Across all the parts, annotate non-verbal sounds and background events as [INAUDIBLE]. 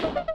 you [LAUGHS]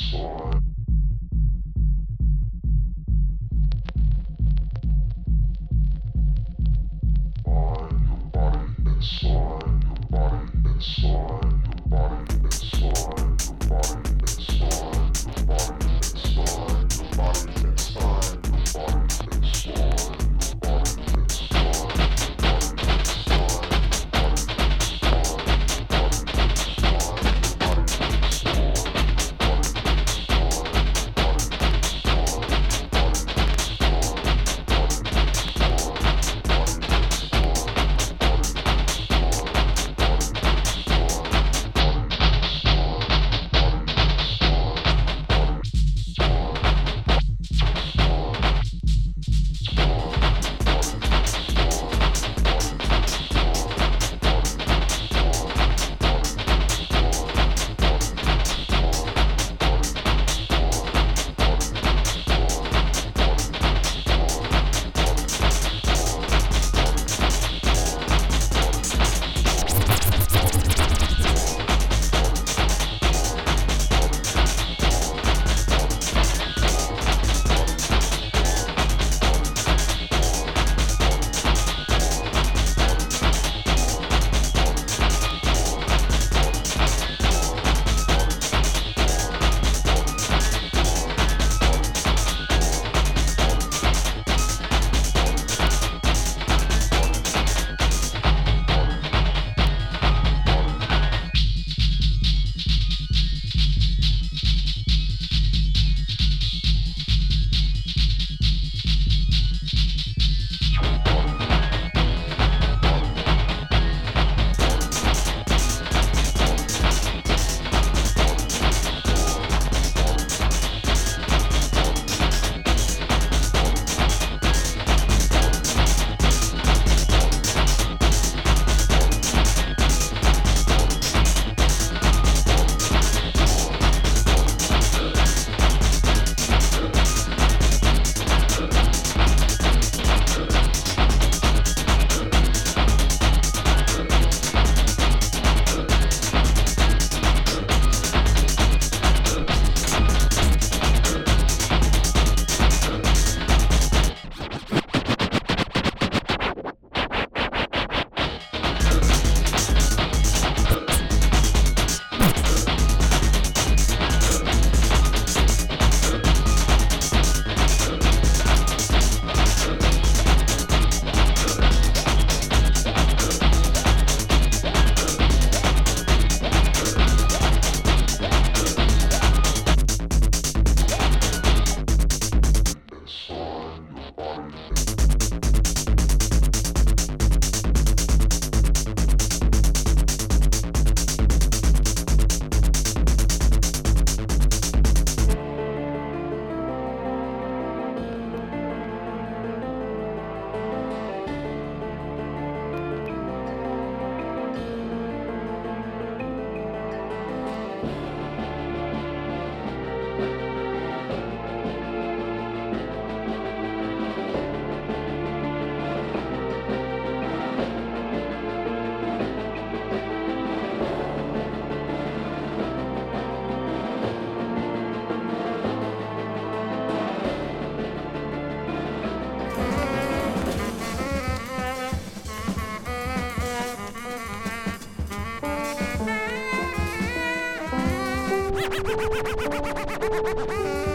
Thank you. [LAUGHS]